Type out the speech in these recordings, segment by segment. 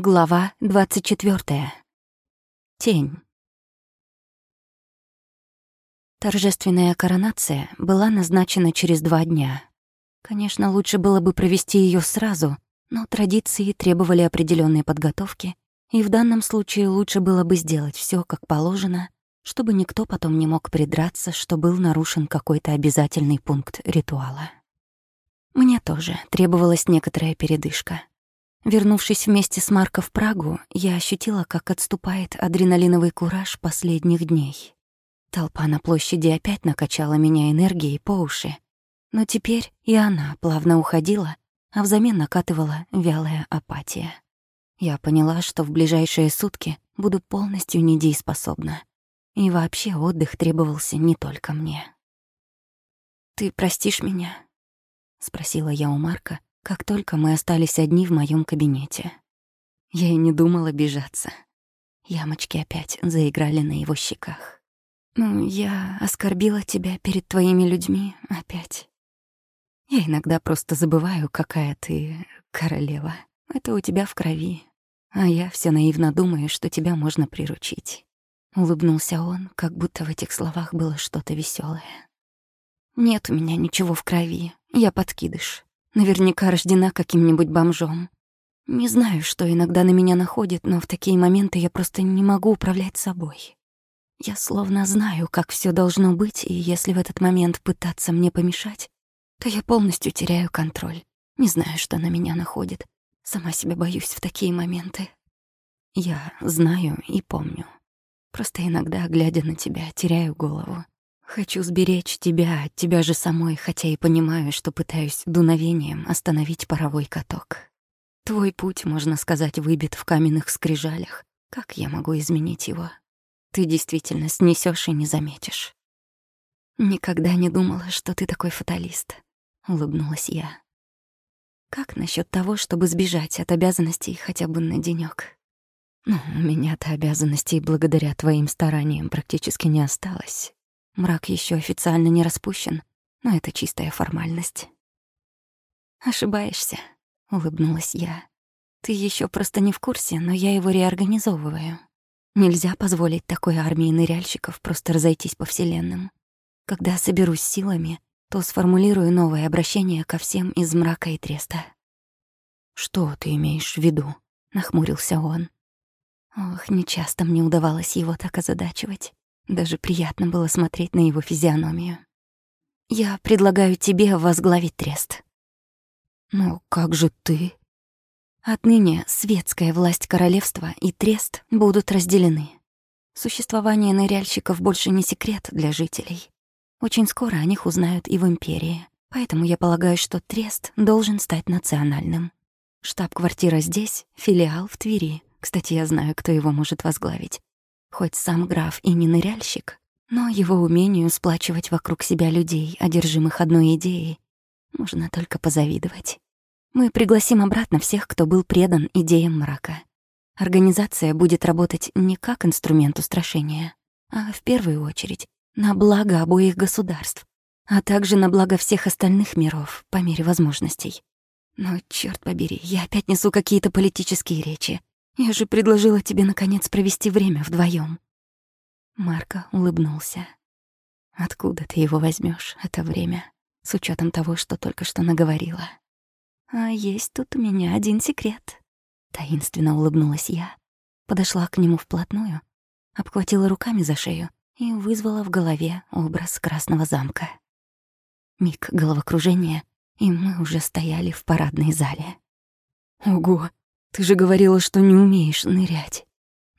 Глава 24. Тень. Торжественная коронация была назначена через два дня. Конечно, лучше было бы провести ее сразу, но традиции требовали определенной подготовки, и в данном случае лучше было бы сделать все как положено, чтобы никто потом не мог придраться, что был нарушен какой-то обязательный пункт ритуала. Мне тоже требовалась некоторая передышка. Вернувшись вместе с Марко в Прагу, я ощутила, как отступает адреналиновый кураж последних дней. Толпа на площади опять накачала меня энергией по уши. Но теперь и она плавно уходила, а взамен накатывала вялая апатия. Я поняла, что в ближайшие сутки буду полностью недееспособна. И вообще отдых требовался не только мне. «Ты простишь меня?» — спросила я у Марка, как только мы остались одни в моем кабинете. Я и не думала бежаться. Ямочки опять заиграли на его щеках. «Ну, я оскорбила тебя перед твоими людьми опять. Я иногда просто забываю, какая ты королева. Это у тебя в крови. А я все наивно думаю, что тебя можно приручить». Улыбнулся он, как будто в этих словах было что-то веселое. «Нет у меня ничего в крови. Я подкидыш. Наверняка рождена каким-нибудь бомжом. Не знаю, что иногда на меня находит, но в такие моменты я просто не могу управлять собой. Я словно знаю, как все должно быть, и если в этот момент пытаться мне помешать, то я полностью теряю контроль. Не знаю, что на меня находит. Сама себя боюсь в такие моменты. Я знаю и помню. Просто иногда, глядя на тебя, теряю голову. Хочу сберечь тебя от тебя же самой, хотя и понимаю, что пытаюсь дуновением остановить паровой каток. Твой путь, можно сказать, выбит в каменных скрижалях. Как я могу изменить его? Ты действительно снесешь и не заметишь. Никогда не думала, что ты такой фаталист, улыбнулась я. Как насчет того, чтобы сбежать от обязанностей хотя бы на денёк? Ну, у меня-то обязанностей благодаря твоим стараниям практически не осталось. Мрак еще официально не распущен, но это чистая формальность. «Ошибаешься», — улыбнулась я. «Ты еще просто не в курсе, но я его реорганизовываю. Нельзя позволить такой армии ныряльщиков просто разойтись по вселенным. Когда соберусь силами, то сформулирую новое обращение ко всем из мрака и треста». «Что ты имеешь в виду?» — нахмурился он. Ох, нечасто мне удавалось его так озадачивать. Даже приятно было смотреть на его физиономию. «Я предлагаю тебе возглавить трест». «Ну, как же ты?» Отныне светская власть королевства и трест будут разделены. Существование ныряльщиков больше не секрет для жителей. Очень скоро о них узнают и в Империи, поэтому я полагаю, что трест должен стать национальным. Штаб-квартира здесь, филиал в Твери. Кстати, я знаю, кто его может возглавить. Хоть сам граф и не ныряльщик, но его умению сплачивать вокруг себя людей, одержимых одной идеей, можно только позавидовать. Мы пригласим обратно всех, кто был предан идеям мрака. Организация будет работать не как инструмент устрашения, а в первую очередь на благо обоих государств, а также на благо всех остальных миров по мере возможностей. Но, черт побери, я опять несу какие-то политические речи. Я же предложила тебе, наконец, провести время вдвоем. Марко улыбнулся. Откуда ты его возьмешь, это время, с учетом того, что только что наговорила? А есть тут у меня один секрет. Таинственно улыбнулась я, подошла к нему вплотную, обхватила руками за шею и вызвала в голове образ Красного замка. Миг головокружения, и мы уже стояли в парадной зале. Ого, ты же говорила, что не умеешь нырять.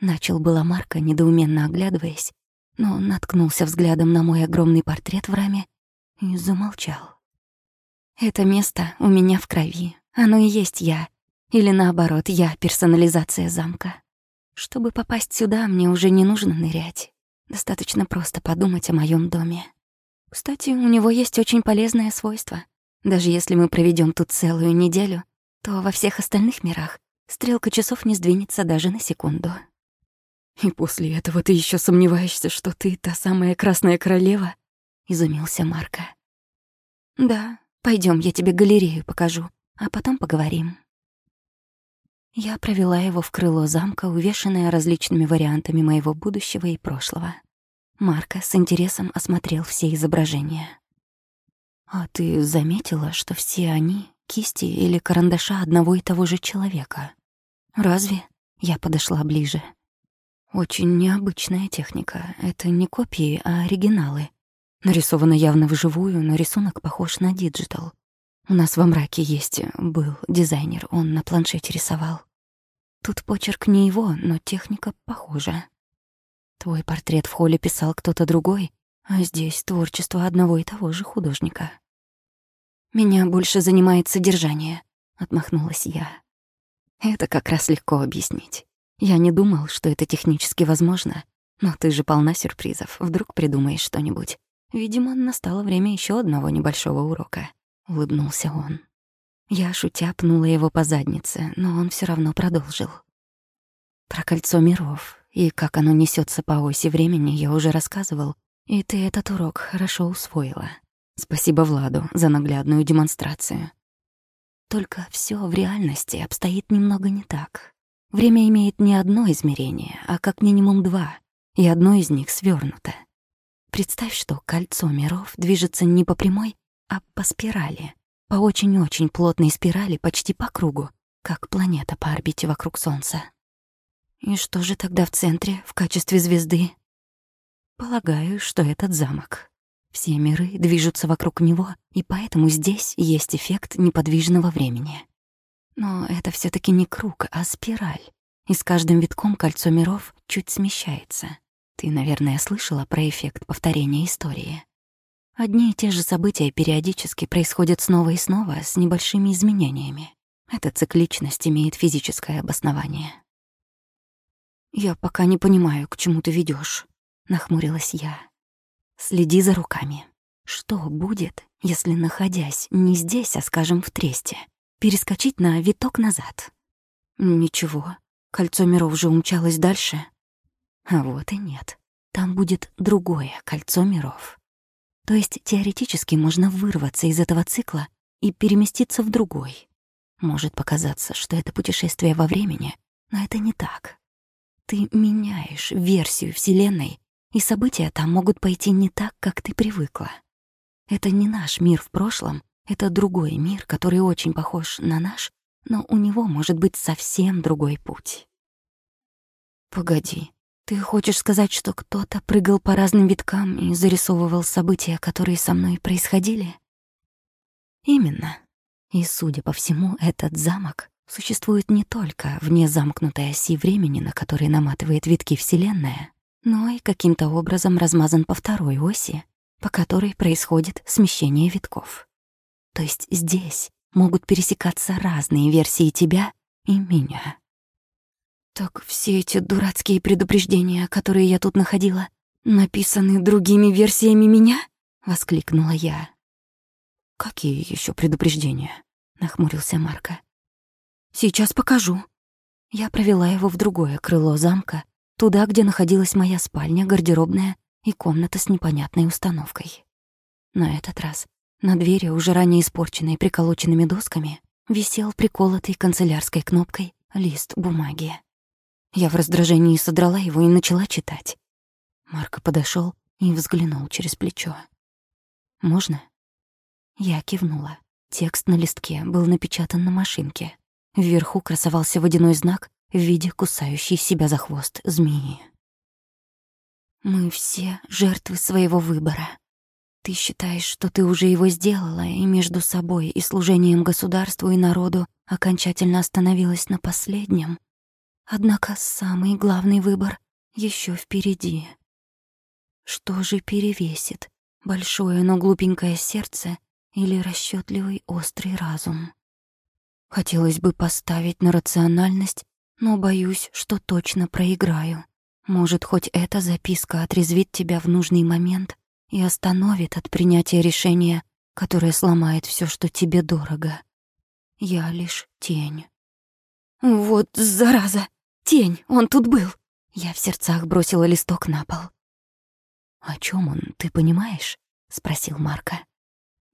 Начал было Марка, недоуменно оглядываясь, но наткнулся взглядом на мой огромный портрет в раме и замолчал. Это место у меня в крови. Оно и есть я. Или наоборот, я — персонализация замка. Чтобы попасть сюда, мне уже не нужно нырять. Достаточно просто подумать о моем доме. Кстати, у него есть очень полезное свойство. Даже если мы проведем тут целую неделю, то во всех остальных мирах Стрелка часов не сдвинется даже на секунду. «И после этого ты еще сомневаешься, что ты та самая Красная Королева?» — изумился Марко. «Да, пойдем, я тебе галерею покажу, а потом поговорим». Я провела его в крыло замка, увешанное различными вариантами моего будущего и прошлого. Марко с интересом осмотрел все изображения. «А ты заметила, что все они — кисти или карандаша одного и того же человека? Разве?» Я подошла ближе. Очень необычная техника. Это не копии, а оригиналы. Нарисовано явно вживую, но рисунок похож на диджитал. У нас во мраке есть, был дизайнер, он на планшете рисовал. Тут почерк не его, но техника похожа. Твой портрет в холле писал кто-то другой, а здесь творчество одного и того же художника. «Меня больше занимает содержание», — отмахнулась я. «Это как раз легко объяснить. Я не думал, что это технически возможно, но ты же полна сюрпризов. Вдруг придумаешь что-нибудь. Видимо, настало время еще одного небольшого урока. Улыбнулся он. Я, шутя, пнула его по заднице, но он все равно продолжил. Про кольцо миров и как оно несется по оси времени я уже рассказывал, и ты этот урок хорошо усвоила. Спасибо Владу за наглядную демонстрацию. Только все в реальности обстоит немного не так. Время имеет не одно измерение, а как минимум два, и одно из них свернуто. Представь, что кольцо миров движется не по прямой, а по спирали, по очень-очень плотной спирали почти по кругу, как планета по орбите вокруг Солнца. И что же тогда в центре, в качестве звезды? Полагаю, что этот замок. Все миры движутся вокруг него, и поэтому здесь есть эффект неподвижного времени. Но это все таки не круг, а спираль. И с каждым витком кольцо миров чуть смещается. Ты, наверное, слышала про эффект повторения истории. Одни и те же события периодически происходят снова и снова с небольшими изменениями. Эта цикличность имеет физическое обоснование. «Я пока не понимаю, к чему ты ведешь, нахмурилась я. «Следи за руками. Что будет, если, находясь не здесь, а, скажем, в Тресте, перескочить на виток назад. Ничего, кольцо миров же умчалось дальше. А вот и нет. Там будет другое кольцо миров. То есть теоретически можно вырваться из этого цикла и переместиться в другой. Может показаться, что это путешествие во времени, но это не так. Ты меняешь версию Вселенной, и события там могут пойти не так, как ты привыкла. Это не наш мир в прошлом, это другой мир, который очень похож на наш, но у него может быть совсем другой путь. Погоди, ты хочешь сказать, что кто-то прыгал по разным виткам и зарисовывал события, которые со мной происходили? Именно. И, судя по всему, этот замок существует не только вне замкнутой оси времени, на которой наматывает витки Вселенная, но и каким-то образом размазан по второй оси, по которой происходит смещение витков. То есть здесь могут пересекаться разные версии тебя и меня. Так все эти дурацкие предупреждения, которые я тут находила, написаны другими версиями меня? воскликнула я. Какие еще предупреждения? нахмурился Марко. Сейчас покажу. Я провела его в другое крыло замка, туда, где находилась моя спальня, гардеробная и комната с непонятной установкой. На этот раз на двери, уже ранее испорченной приколоченными досками, висел приколотый канцелярской кнопкой лист бумаги. Я в раздражении содрала его и начала читать. Марко подошел и взглянул через плечо. «Можно?» Я кивнула. Текст на листке был напечатан на машинке. Вверху красовался водяной знак в виде кусающей себя за хвост змеи. «Мы все жертвы своего выбора. Ты считаешь, что ты уже его сделала, и между собой и служением государству и народу окончательно остановилась на последнем. Однако самый главный выбор еще впереди. Что же перевесит, большое, но глупенькое сердце или расчетливый острый разум? Хотелось бы поставить на рациональность, но боюсь, что точно проиграю. Может, хоть эта записка отрезвит тебя в нужный момент и остановит от принятия решения, которое сломает все, что тебе дорого. Я лишь тень. «Вот зараза! Тень! Он тут был!» Я в сердцах бросила листок на пол. «О чем он, ты понимаешь?» — спросил Марка.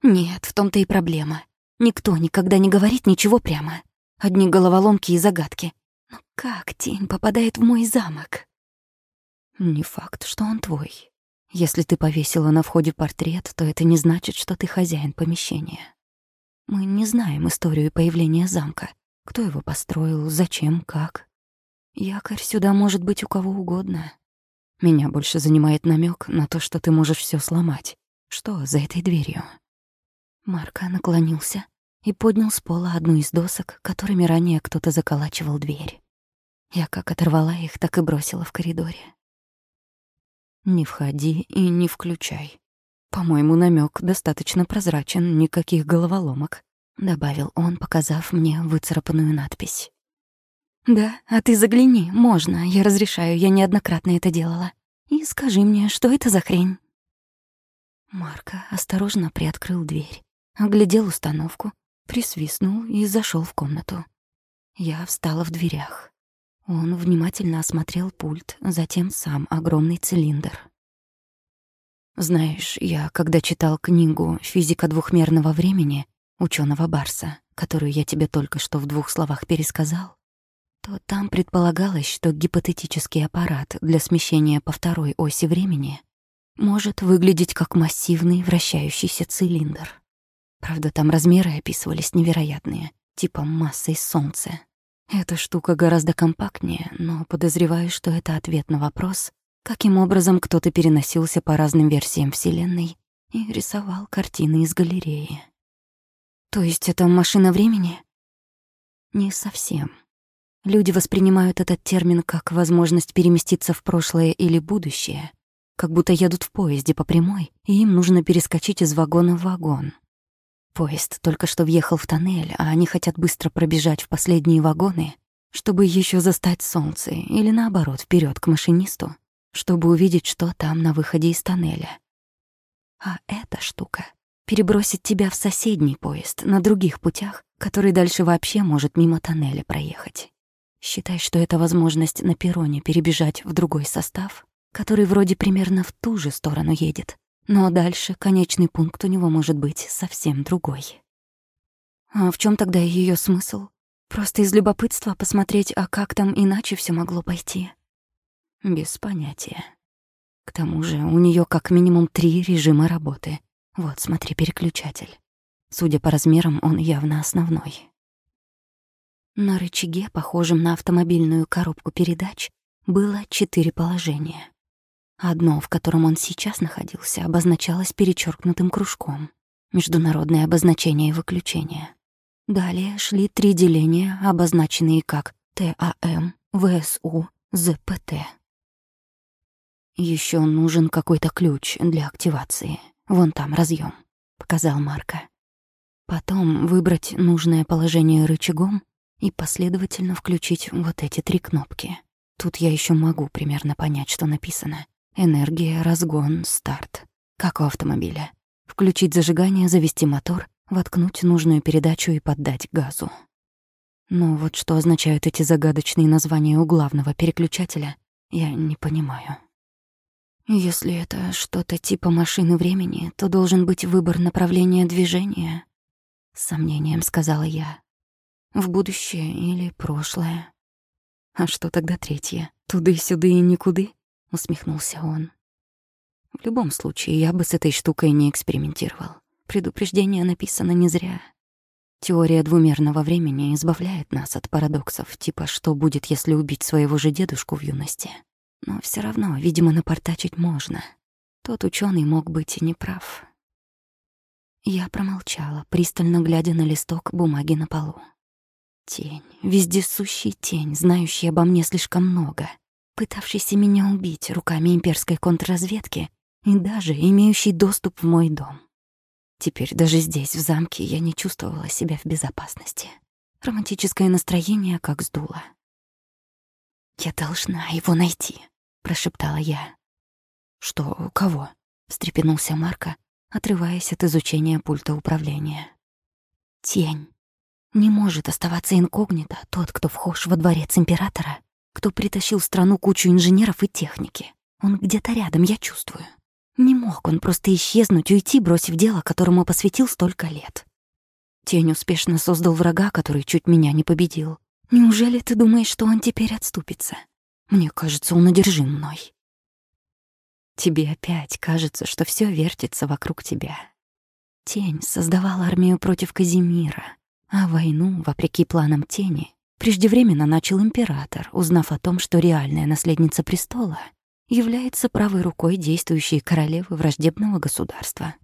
«Нет, в том-то и проблема. Никто никогда не говорит ничего прямо. Одни головоломки и загадки. Как тень попадает в мой замок? Не факт, что он твой. Если ты повесила на входе портрет, то это не значит, что ты хозяин помещения. Мы не знаем историю появления замка. Кто его построил, зачем, как. Якорь сюда может быть у кого угодно. Меня больше занимает намек на то, что ты можешь все сломать. Что за этой дверью? Марка наклонился и поднял с пола одну из досок, которыми ранее кто-то заколачивал дверь. Я как оторвала их, так и бросила в коридоре. «Не входи и не включай. По-моему, намек достаточно прозрачен, никаких головоломок», — добавил он, показав мне выцарапанную надпись. «Да, а ты загляни, можно, я разрешаю, я неоднократно это делала. И скажи мне, что это за хрень?» Марка осторожно приоткрыл дверь, оглядел установку, присвистнул и зашел в комнату. Я встала в дверях. Он внимательно осмотрел пульт, затем сам огромный цилиндр. Знаешь, я, когда читал книгу «Физика двухмерного времени» ученого Барса, которую я тебе только что в двух словах пересказал, то там предполагалось, что гипотетический аппарат для смещения по второй оси времени может выглядеть как массивный вращающийся цилиндр. Правда, там размеры описывались невероятные, типа массой Солнца. Эта штука гораздо компактнее, но подозреваю, что это ответ на вопрос, каким образом кто-то переносился по разным версиям Вселенной и рисовал картины из галереи. То есть это машина времени? Не совсем. Люди воспринимают этот термин как возможность переместиться в прошлое или будущее, как будто едут в поезде по прямой, и им нужно перескочить из вагона в вагон. Поезд только что въехал в тоннель, а они хотят быстро пробежать в последние вагоны, чтобы еще застать солнце, или наоборот, вперед к машинисту, чтобы увидеть, что там на выходе из тоннеля. А эта штука перебросит тебя в соседний поезд на других путях, который дальше вообще может мимо тоннеля проехать. Считай, что это возможность на перроне перебежать в другой состав, который вроде примерно в ту же сторону едет, но дальше конечный пункт у него может быть совсем другой. А в чем тогда ее смысл? Просто из любопытства посмотреть, а как там иначе все могло пойти? Без понятия. К тому же у нее как минимум три режима работы. Вот, смотри, переключатель. Судя по размерам, он явно основной. На рычаге, похожем на автомобильную коробку передач, было четыре положения. Одно, в котором он сейчас находился, обозначалось перечеркнутым кружком. Международное обозначение выключения. Далее шли три деления, обозначенные как ТАМ, ВСУ, ЗПТ. Еще нужен какой-то ключ для активации. Вон там разъем, показал Марка. Потом выбрать нужное положение рычагом и последовательно включить вот эти три кнопки. Тут я еще могу примерно понять, что написано. Энергия, разгон, старт. Как у автомобиля. Включить зажигание, завести мотор, воткнуть нужную передачу и поддать газу. Но вот что означают эти загадочные названия у главного переключателя, я не понимаю. Если это что-то типа машины времени, то должен быть выбор направления движения, с сомнением сказала я. В будущее или прошлое. А что тогда третье? Туды-сюды и никуды? Усмехнулся он. В любом случае, я бы с этой штукой не экспериментировал. Предупреждение написано не зря. Теория двумерного времени избавляет нас от парадоксов, типа что будет, если убить своего же дедушку в юности. Но все равно, видимо, напортачить можно. Тот ученый мог быть и неправ. Я промолчала, пристально глядя на листок бумаги на полу. Тень, вездесущий тень, знающий обо мне слишком много — пытавшийся меня убить руками имперской контрразведки и даже имеющий доступ в мой дом. Теперь даже здесь, в замке, я не чувствовала себя в безопасности. Романтическое настроение как сдуло. «Я должна его найти», — прошептала я. «Что, кого?» — встрепенулся Марко, отрываясь от изучения пульта управления. «Тень. Не может оставаться инкогнито тот, кто вхож во дворец императора кто притащил в страну кучу инженеров и техники. Он где-то рядом, я чувствую. Не мог он просто исчезнуть, уйти, бросив дело, которому посвятил столько лет. Тень успешно создал врага, который чуть меня не победил. Неужели ты думаешь, что он теперь отступится? Мне кажется, он одержим мной. Тебе опять кажется, что все вертится вокруг тебя. Тень создавал армию против Казимира, а войну, вопреки планам тени, преждевременно начал император, узнав о том, что реальная наследница престола является правой рукой действующей королевы враждебного государства.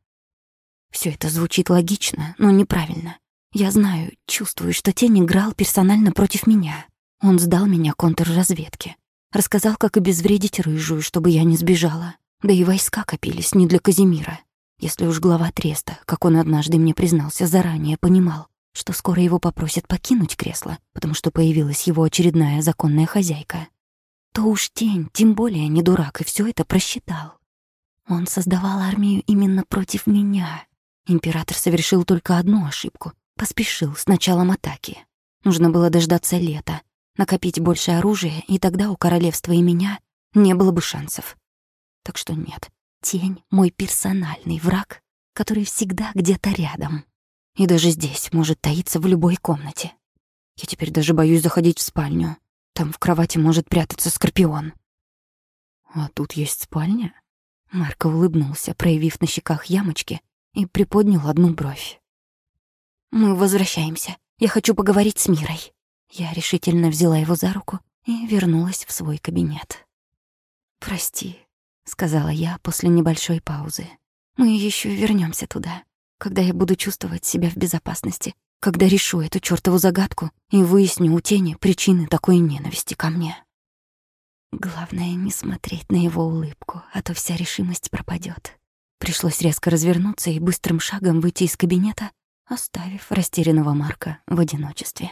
Все это звучит логично, но неправильно. Я знаю, чувствую, что Тень играл персонально против меня. Он сдал меня контрразведке. Рассказал, как обезвредить рыжую, чтобы я не сбежала. Да и войска копились не для Казимира. Если уж глава Треста, как он однажды мне признался, заранее понимал, что скоро его попросят покинуть кресло, потому что появилась его очередная законная хозяйка, то уж Тень, тем более не дурак, и все это просчитал. Он создавал армию именно против меня. Император совершил только одну ошибку. Поспешил с началом атаки. Нужно было дождаться лета, накопить больше оружия, и тогда у королевства и меня не было бы шансов. Так что нет, тень — мой персональный враг, который всегда где-то рядом. И даже здесь может таиться в любой комнате. Я теперь даже боюсь заходить в спальню. Там в кровати может прятаться скорпион. А тут есть спальня? Марко улыбнулся, проявив на щеках ямочки, и приподнял одну бровь. «Мы возвращаемся. Я хочу поговорить с Мирой». Я решительно взяла его за руку и вернулась в свой кабинет. «Прости», — сказала я после небольшой паузы. «Мы еще вернемся туда, когда я буду чувствовать себя в безопасности, когда решу эту чёртову загадку и выясню у тени причины такой ненависти ко мне». Главное, не смотреть на его улыбку, а то вся решимость пропадет. Пришлось резко развернуться и быстрым шагом выйти из кабинета, оставив растерянного Марка в одиночестве.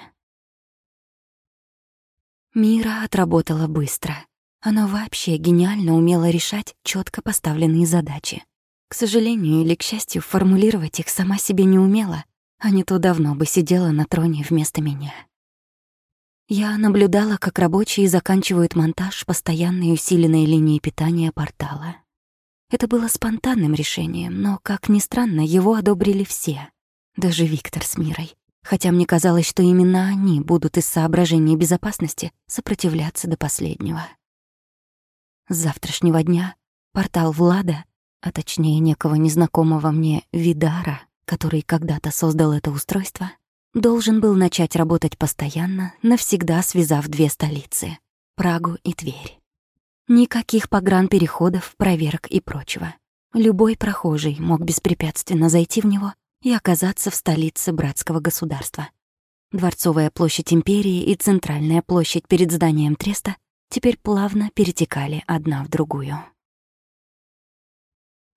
Мира отработала быстро. Она вообще гениально умела решать четко поставленные задачи. К сожалению или к счастью, формулировать их сама себе не умела, а не то давно бы сидела на троне вместо меня. Я наблюдала, как рабочие заканчивают монтаж постоянной усиленной линии питания портала. Это было спонтанным решением, но, как ни странно, его одобрили все. Даже Виктор с Мирой. Хотя мне казалось, что именно они будут из соображений безопасности сопротивляться до последнего. С завтрашнего дня портал Влада, а точнее некого незнакомого мне Видара, который когда-то создал это устройство, должен был начать работать постоянно, навсегда связав две столицы — Прагу и Тверь. Никаких погранпереходов, проверок и прочего. Любой прохожий мог беспрепятственно зайти в него и оказаться в столице братского государства. Дворцовая площадь империи и центральная площадь перед зданием Треста теперь плавно перетекали одна в другую.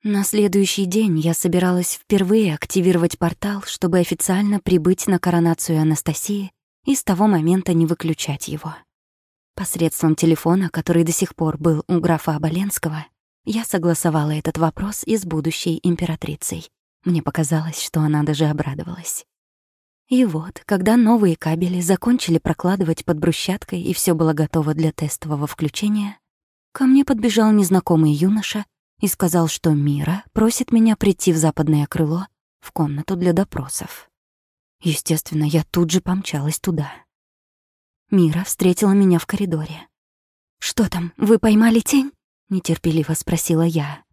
На следующий день я собиралась впервые активировать портал, чтобы официально прибыть на коронацию Анастасии и с того момента не выключать его. Посредством телефона, который до сих пор был у графа Оболенского, я согласовала этот вопрос и с будущей императрицей. Мне показалось, что она даже обрадовалась. И вот, когда новые кабели закончили прокладывать под брусчаткой и все было готово для тестового включения, ко мне подбежал незнакомый юноша и сказал, что Мира просит меня прийти в западное крыло в комнату для допросов. Естественно, я тут же помчалась туда. Мира встретила меня в коридоре. «Что там, вы поймали тень?» — нетерпеливо спросила я.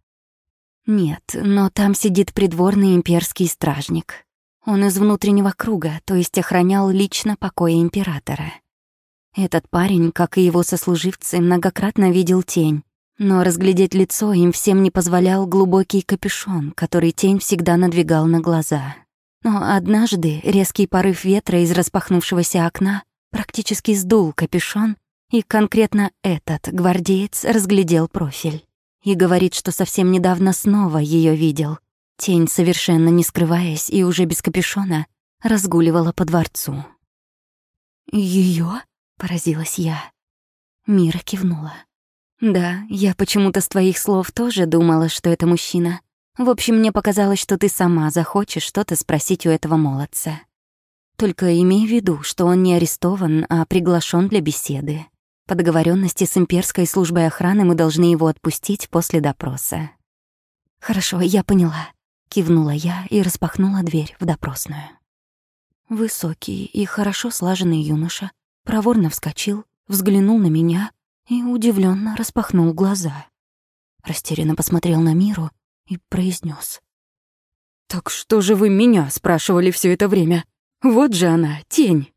«Нет, но там сидит придворный имперский стражник. Он из внутреннего круга, то есть охранял лично покои императора. Этот парень, как и его сослуживцы, многократно видел тень, но разглядеть лицо им всем не позволял глубокий капюшон, который тень всегда надвигал на глаза. Но однажды резкий порыв ветра из распахнувшегося окна практически сдул капюшон, и конкретно этот гвардеец разглядел профиль. И говорит, что совсем недавно снова ее видел. Тень, совершенно не скрываясь и уже без капюшона, разгуливала по дворцу. Ее? поразилась я. Мира кивнула. «Да, я почему-то с твоих слов тоже думала, что это мужчина. В общем, мне показалось, что ты сама захочешь что-то спросить у этого молодца. Только имей в виду, что он не арестован, а приглашен для беседы. По договоренности с имперской службой охраны мы должны его отпустить после допроса. «Хорошо, я поняла», — кивнула я и распахнула дверь в допросную. Высокий и хорошо слаженный юноша проворно вскочил, взглянул на меня и удивленно распахнул глаза. Растерянно посмотрел на Миру и произнес: «Так что же вы меня спрашивали все это время? Вот же она, тень!»